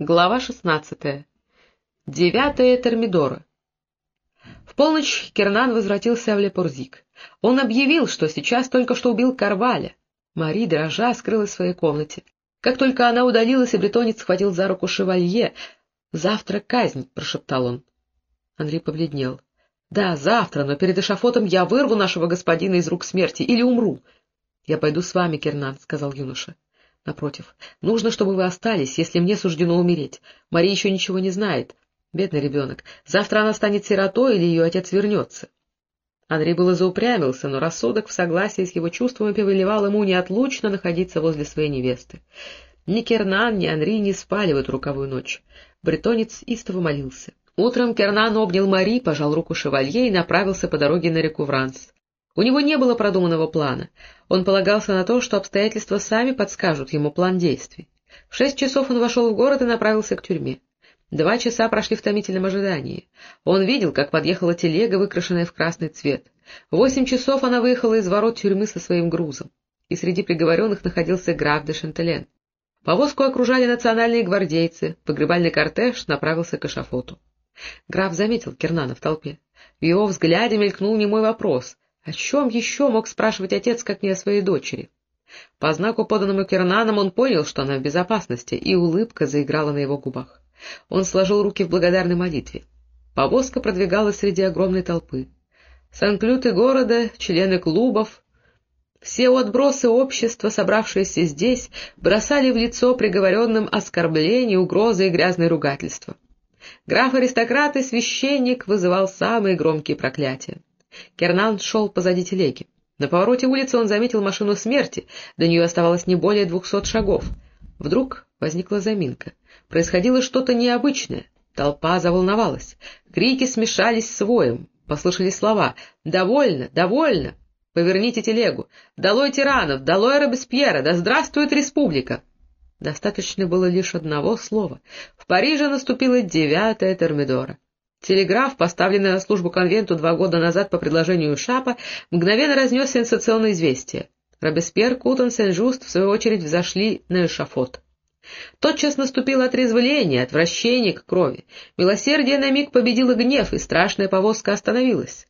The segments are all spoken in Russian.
Глава шестнадцатая. Девятая Термидора. В полночь Кернан возвратился в Лепорзик. Он объявил, что сейчас только что убил Карваля. Мари, дрожа, скрылась в своей комнате. Как только она удалилась, и бретонец схватил за руку шевалье. — Завтра казнь, — прошептал он. Андрей побледнел. — Да, завтра, но перед эшафотом я вырву нашего господина из рук смерти или умру. — Я пойду с вами, Кернан, — сказал юноша. Напротив, нужно, чтобы вы остались, если мне суждено умереть. Мария еще ничего не знает. Бедный ребенок. Завтра она станет сиротой или ее отец вернется. Андрей было заупрямился, но рассудок в согласии с его чувствами повелевал ему неотлучно находиться возле своей невесты. Ни Кернан, ни Анри не спали в эту руковую ночь. Бретонец истово молился. Утром Кернан обнял Мари, пожал руку шевалье и направился по дороге на реку Вранс. У него не было продуманного плана. Он полагался на то, что обстоятельства сами подскажут ему план действий. В шесть часов он вошел в город и направился к тюрьме. Два часа прошли в томительном ожидании. Он видел, как подъехала телега, выкрашенная в красный цвет. В восемь часов она выехала из ворот тюрьмы со своим грузом. И среди приговоренных находился граф де Шантелен. Повозку окружали национальные гвардейцы, погребальный кортеж направился к эшафоту. Граф заметил Кернана в толпе. В его взгляде мелькнул немой вопрос, о чем еще мог спрашивать отец, как не о своей дочери? По знаку, поданному Кернаном, он понял, что она в безопасности, и улыбка заиграла на его губах. Он сложил руки в благодарной молитве. Повозка продвигалась среди огромной толпы. Санклюты города, члены клубов, все отбросы общества, собравшиеся здесь, бросали в лицо приговоренным оскорбления, угрозы и грязные ругательства. Граф-аристократ и священник вызывал самые громкие проклятия. Кернан шел позади телеги. На повороте улицы он заметил машину смерти, до нее оставалось не более двухсот шагов. Вдруг возникла заминка. Происходило что-то необычное. Толпа заволновалась. Крики смешались с воем. Послышались слова «Довольно! Довольно! Поверните телегу! Долой тиранов! Долой Робеспьера! Да здравствует республика!» Достаточно было лишь одного слова. В Париже наступила девятая Термидора. Телеграф, поставленный на службу конвенту два года назад по предложению Шапа, мгновенно разнес сенсационное известие. Робеспьер, Кутон, Сен-Жуст, в свою очередь, взошли на эшафот. Тотчас наступило отрезвление, отвращение к крови. Милосердие на миг победило гнев, и страшная повозка остановилась.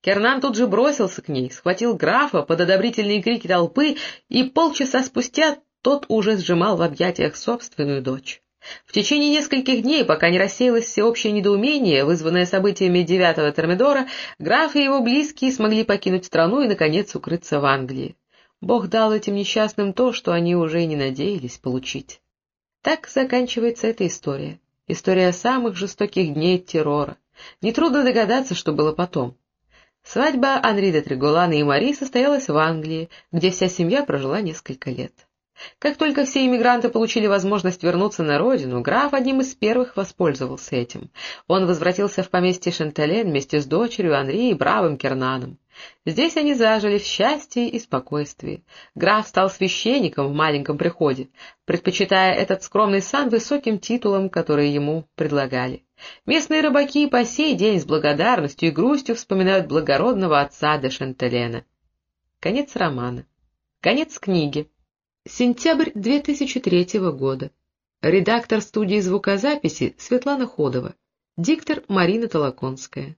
Кернан тут же бросился к ней, схватил графа под одобрительные крики толпы, и полчаса спустя тот уже сжимал в объятиях собственную дочь. В течение нескольких дней, пока не рассеялось всеобщее недоумение, вызванное событиями девятого Термидора, граф и его близкие смогли покинуть страну и, наконец, укрыться в Англии. Бог дал этим несчастным то, что они уже и не надеялись получить. Так заканчивается эта история. История самых жестоких дней террора. Нетрудно догадаться, что было потом. Свадьба Анри де Триголана и Мари состоялась в Англии, где вся семья прожила несколько лет. Как только все иммигранты получили возможность вернуться на родину, граф одним из первых воспользовался этим. Он возвратился в поместье Шантален вместе с дочерью Анри и бравым Кернаном. Здесь они зажили в счастье и спокойствии. Граф стал священником в маленьком приходе, предпочитая этот скромный сан высоким титулам, которые ему предлагали. Местные рыбаки по сей день с благодарностью и грустью вспоминают благородного отца де Шанталена. Конец романа. Конец книги. Сентябрь 2003 года. Редактор студии звукозаписи Светлана Ходова. Диктор Марина Толоконская.